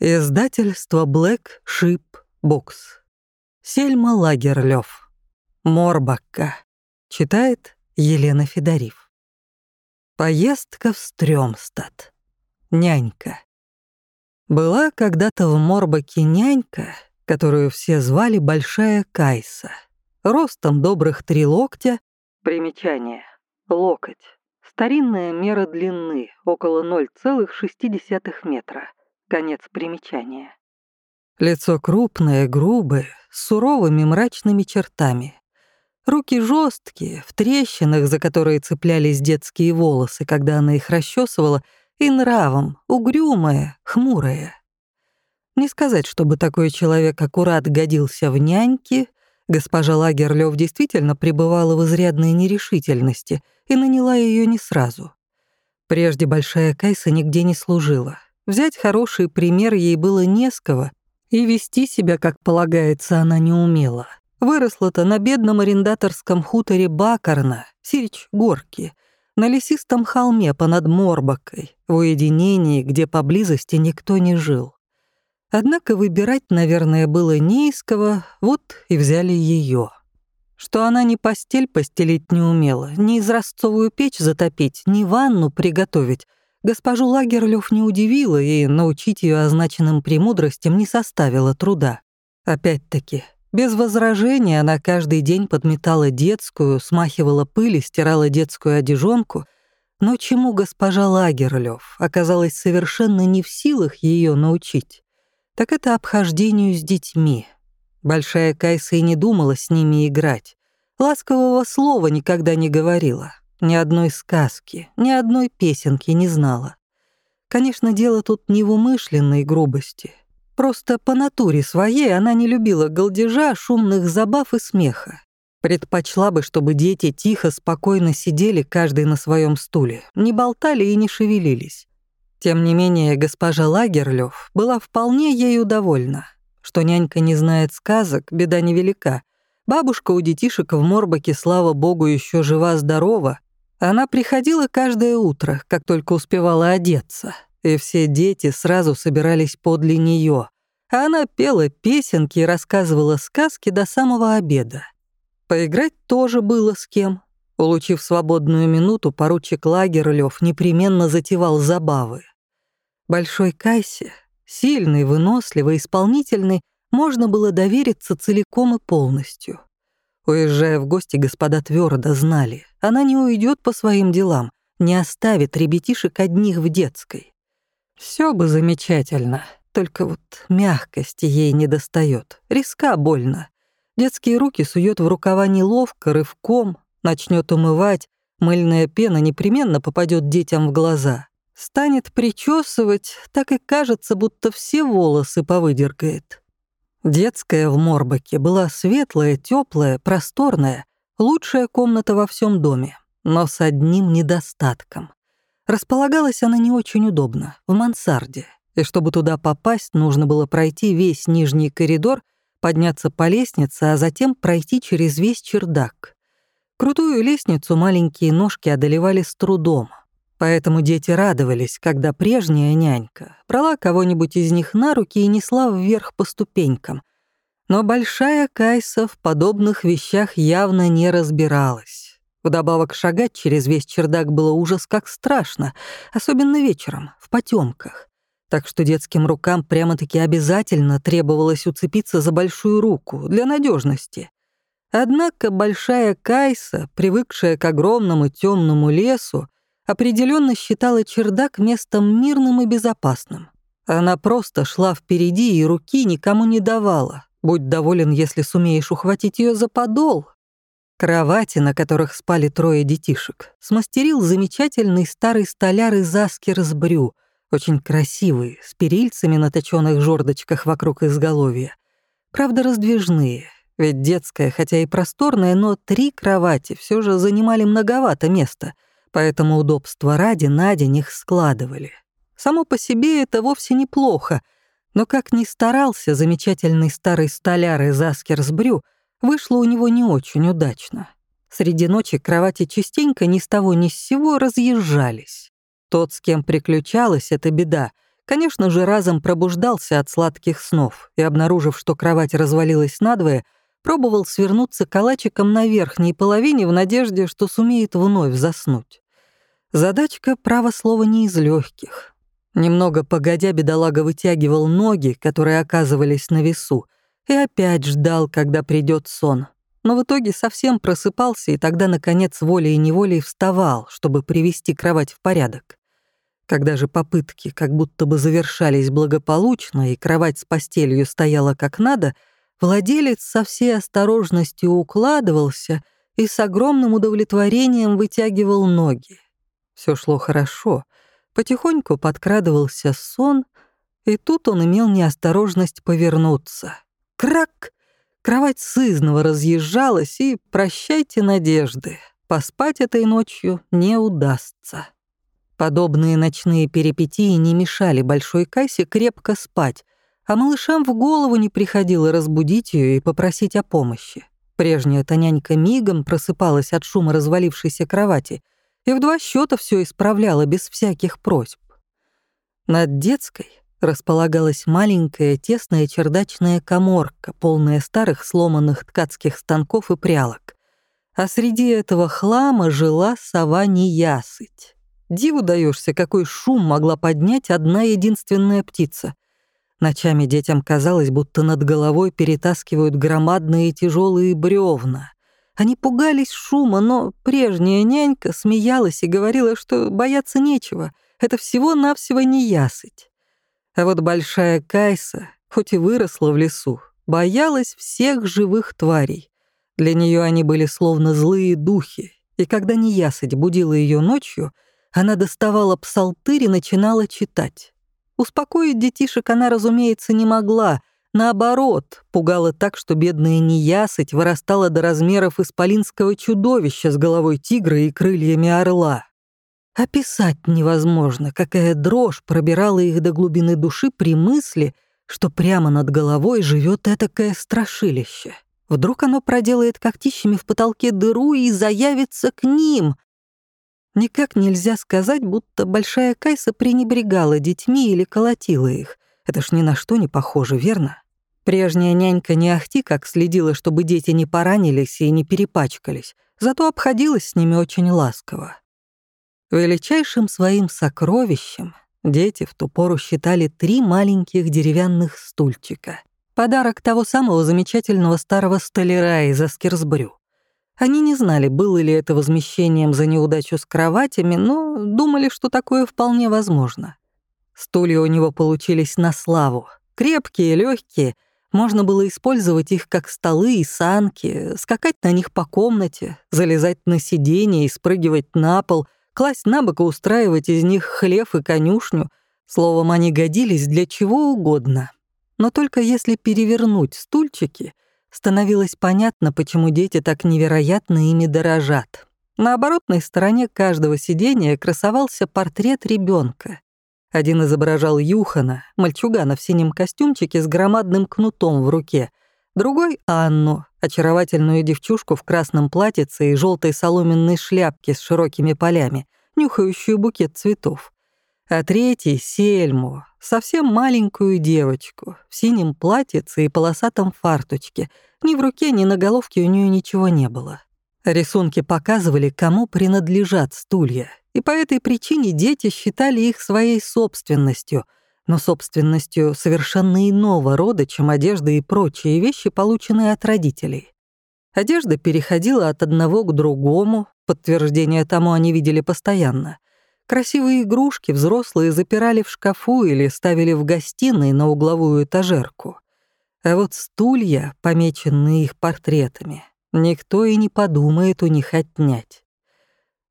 Издательство Black Ship Books. Сельма Лагерлёв. Морбакка. Читает Елена Федорив. Поездка в Стрёмстад. Нянька. Была когда-то в Морбаке нянька, которую все звали Большая Кайса. Ростом добрых три локтя. Примечание. Локоть. Старинная мера длины, около 0,6 метра Конец примечания. Лицо крупное, грубое, с суровыми мрачными чертами. Руки жесткие, в трещинах, за которые цеплялись детские волосы, когда она их расчесывала, и нравом, угрюмая, хмурая. Не сказать, чтобы такой человек аккурат годился в няньки, госпожа Лагерлёв действительно пребывала в изрядной нерешительности и наняла ее не сразу. Прежде Большая Кайса нигде не служила — Взять хороший пример ей было не с кого, и вести себя, как полагается, она не умела. Выросла-то на бедном арендаторском хуторе Бакарна, Сирич Горки, на лесистом холме понад Морбакой, в уединении, где поблизости никто не жил. Однако выбирать, наверное, было не из кого, вот и взяли ее. Что она ни постель постелить не умела, ни изразцовую печь затопить, ни ванну приготовить, Госпожу Лагерлёв не удивило, и научить ее означенным премудростям не составило труда. Опять-таки, без возражения она каждый день подметала детскую, смахивала пыль и стирала детскую одежонку, но чему госпожа Лагерлёв оказалась совершенно не в силах ее научить, так это обхождению с детьми. Большая Кайса и не думала с ними играть. Ласкового слова никогда не говорила. Ни одной сказки, ни одной песенки не знала. Конечно, дело тут не в умышленной грубости. Просто по натуре своей она не любила голдежа, шумных забав и смеха. Предпочла бы, чтобы дети тихо, спокойно сидели каждый на своем стуле, не болтали и не шевелились. Тем не менее, госпожа Лагерлёв была вполне ею довольна. Что нянька не знает сказок, беда невелика. Бабушка у детишек в Морбаке, слава богу, еще жива-здорова, она приходила каждое утро, как только успевала одеться, и все дети сразу собирались подле нее, а она пела песенки и рассказывала сказки до самого обеда. Поиграть тоже было с кем. Получив свободную минуту, поручик Лагерлёв непременно затевал забавы. Большой Кайсе, сильный, выносливый, исполнительный, можно было довериться целиком и полностью. Уезжая в гости, господа твердо знали, она не уйдет по своим делам, не оставит ребятишек одних в детской. Все бы замечательно, только вот мягкости ей не достает, риска больно. Детские руки сует в рукава неловко, рывком, начнет умывать, мыльная пена непременно попадет детям в глаза. Станет причесывать, так и кажется, будто все волосы повыдергает. Детская в Морбаке была светлая, теплая, просторная, лучшая комната во всем доме, но с одним недостатком. Располагалась она не очень удобно, в мансарде, и чтобы туда попасть, нужно было пройти весь нижний коридор, подняться по лестнице, а затем пройти через весь чердак. Крутую лестницу маленькие ножки одолевали с трудом, Поэтому дети радовались, когда прежняя нянька брала кого-нибудь из них на руки и несла вверх по ступенькам. Но большая Кайса в подобных вещах явно не разбиралась. Вдобавок шагать через весь чердак было ужас как страшно, особенно вечером, в потемках. Так что детским рукам прямо-таки обязательно требовалось уцепиться за большую руку для надежности. Однако большая Кайса, привыкшая к огромному темному лесу, определенно считала чердак местом мирным и безопасным. Она просто шла впереди и руки никому не давала. Будь доволен, если сумеешь ухватить ее за подол. Кровати, на которых спали трое детишек, смастерил замечательный старый столяр из Аскерсбрю, очень красивый, с перильцами на точёных жердочках вокруг изголовья. Правда, раздвижные, ведь детская, хотя и просторная, но три кровати все же занимали многовато места — поэтому удобства ради на день их складывали. Само по себе это вовсе неплохо, но как ни старался замечательный старый столяр из Аскерсбрю, вышло у него не очень удачно. Среди ночи кровати частенько ни с того ни с сего разъезжались. Тот, с кем приключалась эта беда, Конечно же, разом пробуждался от сладких снов и, обнаружив, что кровать развалилась надвое, пробовал свернуться калачиком на верхней половине в надежде, что сумеет вновь заснуть. Задачка, право слова, не из легких. Немного погодя, бедолага вытягивал ноги, которые оказывались на весу, и опять ждал, когда придет сон. Но в итоге совсем просыпался и тогда, наконец, волей и неволей вставал, чтобы привести кровать в порядок. Когда же попытки как будто бы завершались благополучно и кровать с постелью стояла как надо, владелец со всей осторожностью укладывался и с огромным удовлетворением вытягивал ноги. Все шло хорошо. Потихоньку подкрадывался сон, и тут он имел неосторожность повернуться. Крак! Кровать сызново разъезжалась, и прощайте надежды. Поспать этой ночью не удастся. Подобные ночные перипетии не мешали Большой Кассе крепко спать, а малышам в голову не приходило разбудить ее и попросить о помощи. Прежняя-то нянька мигом просыпалась от шума развалившейся кровати и в два счета все исправляла без всяких просьб. Над детской располагалась маленькая тесная чердачная коморка, полная старых сломанных ткацких станков и прялок. А среди этого хлама жила сова неясыть. Диву даешься, какой шум могла поднять одна единственная птица. Ночами детям казалось, будто над головой перетаскивают громадные тяжелые бревна. Они пугались шума, но прежняя нянька смеялась и говорила, что бояться нечего, это всего-навсего не. А вот большая Кайса, хоть и выросла в лесу, боялась всех живых тварей. Для нее они были словно злые духи, и когда неясыть будила ее ночью — она доставала псалтырь и начинала читать. Успокоить детишек она, разумеется, не могла. Наоборот, пугала так, что бедная неясыть вырастала до размеров исполинского чудовища с головой тигра и крыльями орла. Описать невозможно, какая дрожь пробирала их до глубины души при мысли, что прямо над головой живет этакое страшилище. Вдруг оно проделает когтищами в потолке дыру и заявится к ним, Никак нельзя сказать, будто большая Кайса пренебрегала детьми или колотила их. Это ж ни на что не похоже, верно? Прежняя нянька не ахти как следила, чтобы дети не поранились и не перепачкались, зато обходилась с ними очень ласково. Величайшим своим сокровищем дети в ту пору считали три маленьких деревянных стульчика. Подарок того самого замечательного старого столяра из Аскерсбрю. Они не знали, было ли это возмещением за неудачу с кроватями, но думали, что такое вполне возможно. Стулья у него получились на славу. Крепкие, легкие. Можно было использовать их как столы и санки, скакать на них по комнате, залезать на сиденье и спрыгивать на пол, класть на бок и устраивать из них хлев и конюшню. Словом, они годились для чего угодно. Но только если перевернуть стульчики — становилось понятно, почему дети так невероятно ими дорожат. На оборотной стороне каждого сидения красовался портрет ребенка. Один изображал Юхана, мальчугана в синем костюмчике с громадным кнутом в руке, другой — Анну, очаровательную девчушку в красном платьице и желтой соломенной шляпке с широкими полями, нюхающую букет цветов. А третий — Сельму, совсем маленькую девочку, в синем платьице и полосатом фарточке. Ни в руке, ни на головке у нее ничего не было. Рисунки показывали, кому принадлежат стулья, и по этой причине дети считали их своей собственностью, но собственностью совершенно иного рода, чем одежда и прочие вещи, полученные от родителей. Одежда переходила от одного к другому, подтверждение тому они видели постоянно — Красивые игрушки взрослые запирали в шкафу или ставили в гостиной на угловую этажерку. А вот стулья, помеченные их портретами, никто и не подумает у них отнять.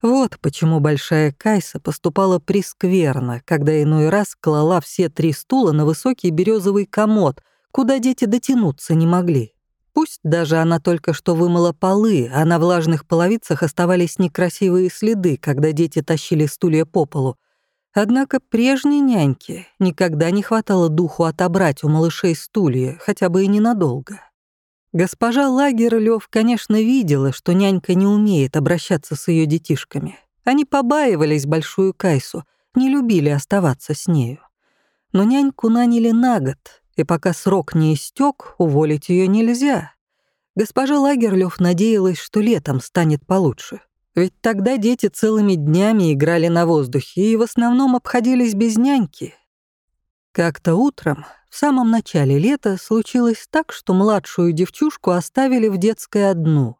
Вот почему Большая Кайса поступала прескверно, когда иной раз клала все три стула на высокий березовый комод, куда дети дотянуться не могли. Пусть даже она только что вымыла полы, а на влажных половицах оставались некрасивые следы, когда дети тащили стулья по полу. Однако прежней няньке никогда не хватало духу отобрать у малышей стулья, хотя бы и ненадолго. Госпожа Лагерлёв, конечно, видела, что нянька не умеет обращаться с ее детишками. Они побаивались большую Кайсу, не любили оставаться с нею. Но няньку наняли на год, и пока срок не истек, уволить ее нельзя. Госпожа Лагерлёв надеялась, что летом станет получше. Ведь тогда дети целыми днями играли на воздухе и в основном обходились без няньки. Как-то утром, в самом начале лета, случилось так, что младшую девчушку оставили в детской одну.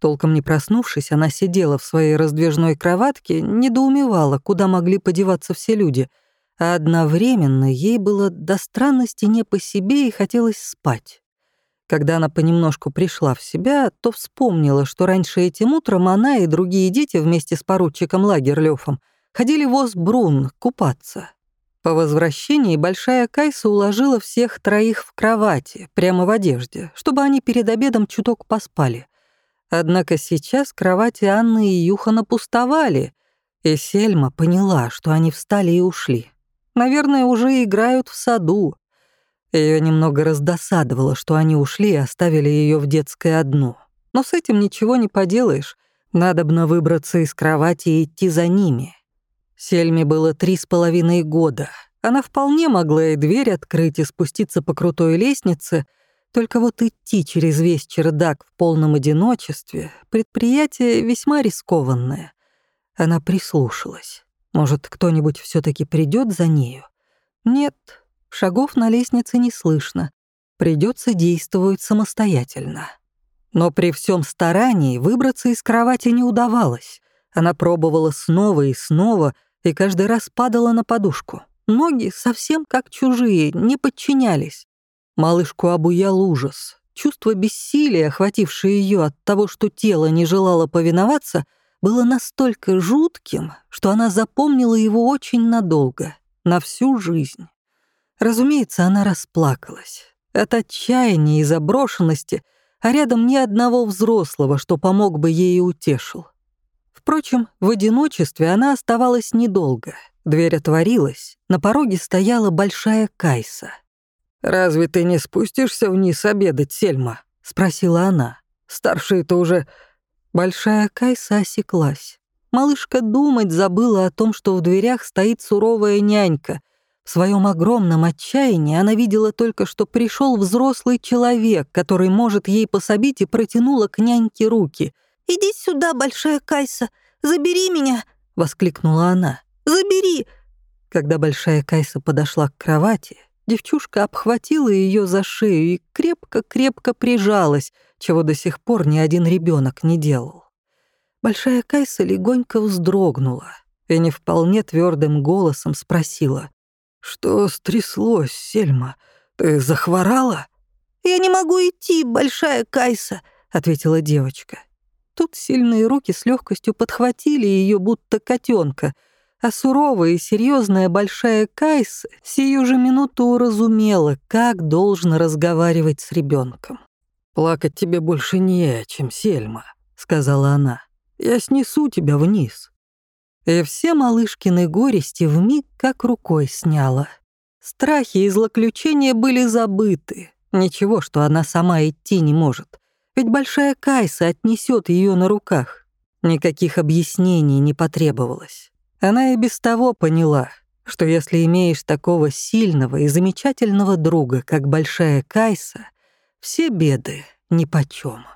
Толком не проснувшись, она сидела в своей раздвижной кроватке, недоумевала, куда могли подеваться все люди — а одновременно ей было до странности не по себе и хотелось спать. Когда она понемножку пришла в себя, то вспомнила, что раньше этим утром она и другие дети вместе с поручиком Лагерлёфом ходили в Осбрун купаться. По возвращении большая Кайса уложила всех троих в кровати, прямо в одежде, чтобы они перед обедом чуток поспали. Однако сейчас кровати Анны и Юхана пустовали, и Сельма поняла, что они встали и ушли. Наверное, уже играют в саду. Ее немного раздосадовало, что они ушли и оставили ее в детской одну. Но с этим ничего не поделаешь. Надобно выбраться из кровати и идти за ними. Сельме было три с половиной года. Она вполне могла и дверь открыть, и спуститься по крутой лестнице, только вот идти через весь чердак в полном одиночестве — предприятие весьма рискованное. Она прислушалась. Может, кто-нибудь все таки придет за нею? Нет, шагов на лестнице не слышно. Придется действовать самостоятельно. Но при всем старании выбраться из кровати не удавалось. Она пробовала снова и снова, и каждый раз падала на подушку. Ноги совсем как чужие, не подчинялись. Малышку обуял ужас. Чувство бессилия, охватившее ее от того, что тело не желало повиноваться — было настолько жутким, что она запомнила его очень надолго, на всю жизнь. Разумеется, она расплакалась. От отчаяния и заброшенности, а рядом ни одного взрослого, что помог бы ей и утешил. Впрочем, в одиночестве она оставалась недолго. Дверь отворилась, на пороге стояла большая Кайса. «Разве ты не спустишься вниз обедать, Сельма?» — спросила она. «Старшие-то уже Большая Кайса осеклась. Малышка думать забыла о том, что в дверях стоит суровая нянька. В своем огромном отчаянии она видела только, что пришел взрослый человек, который может ей пособить, и протянула к няньке руки. «Иди сюда, Большая Кайса, забери меня!» — воскликнула она. «Забери!» Когда Большая Кайса подошла к кровати, девчушка обхватила ее за шею и крепко-крепко прижалась, чего до сих пор ни один ребенок не делал. Большая Кайса легонько вздрогнула и не вполне твердым голосом спросила. «Что стряслось, Сельма? Ты захворала?» «Я не могу идти, Большая Кайса», — ответила девочка. Тут сильные руки с легкостью подхватили ее, будто котенка, а суровая и серьезная большая Кайса сию же минуту уразумела, как должно разговаривать с ребенком. «Плакать тебе больше не о чем, Сельма», — сказала она. «Я снесу тебя вниз». И все малышкины горести вмиг как рукой сняла. Страхи и злоключения были забыты. Ничего, что она сама идти не может. Ведь большая Кайса отнесет ее на руках. Никаких объяснений не потребовалось. Она и без того поняла, что если имеешь такого сильного и замечательного друга, как большая Кайса, все беды нипочем.